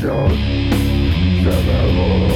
shows. More.